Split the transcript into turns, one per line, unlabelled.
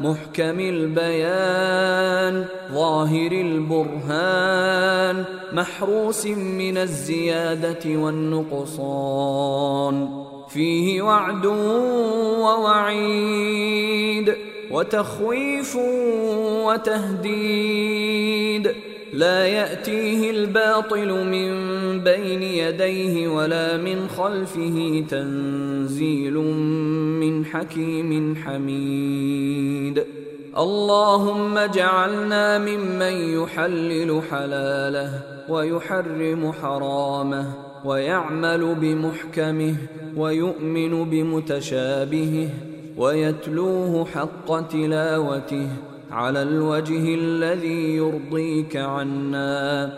محكم البيان ظاهر البرهان محروس من الزيادة والنقصان. فيه وعد ووعيد وتخويف وتهديد. لا يأتيه الباطل من بين يديه ولا من خلفه تنزيل من حكيم حميد. اللهم اجعلنا ممن يحلل حلاله ويحرم حرامه ويعمل بمحكمه ويؤمن بمتشابهه ويتلوه حق تلاوته على الوجه الذي يرضيك عنا.